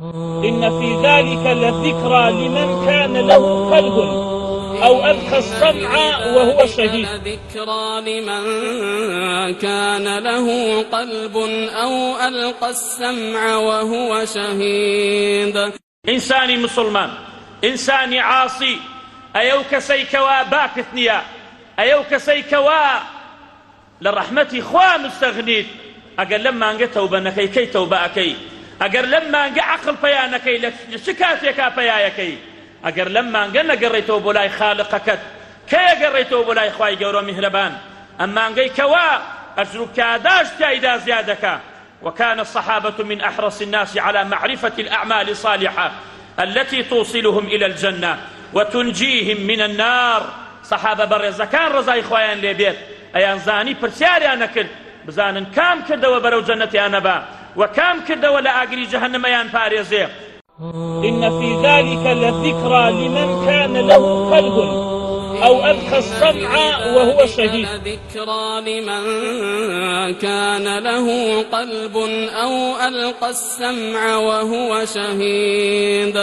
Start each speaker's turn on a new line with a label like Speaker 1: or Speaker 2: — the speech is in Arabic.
Speaker 1: إن في ذلك لذكرى لمن كان له قلب أو ألقى السمع وهو شهيد.
Speaker 2: ذكرى لمن كان له قلب أو ألقى السمع وهو شهيد.
Speaker 3: إنساني مسلمان إنساني عاصي أيوك سيكوا کەوا باکت نییە ئەو کەسەی کەوا لە ڕەحمەتی خوا مستەغنیت ئەگەر لەم كي تەوبەنەکەی کەی ئەگەر لەم مانگە عقل پەیانەکەی لە چ کاتێکا پەیایەکەی؟ ئەگەر لەم مانگە نەگەڕێتەوە بۆ لای خاڵقەکەت کە ئەگەڕێتەوە بۆ لای خی گەورە میهرەبان؟ ئەم مانگەی کەوا ئەجروکاداش تایدا زیادەکە وكان الصحابة من أحرص الناس على معرفة الأعمال الصالحة التي توصلهم إلى الجنة وتنجيهم من النار. صحابة برزكان رزاي خوان لبيت أيان زاني برسيار يا نكل بزانن كام كردوا برو جنتي يا نبا وكام كرد ولا أجري جهنم يان فارزي
Speaker 1: إن في ذلك لذكرى لمن كان له قلب أو ألقى السمع وهو شهيد.
Speaker 2: ذكرى لمن كان له قلب أو ألقى السمع وهو شهيد.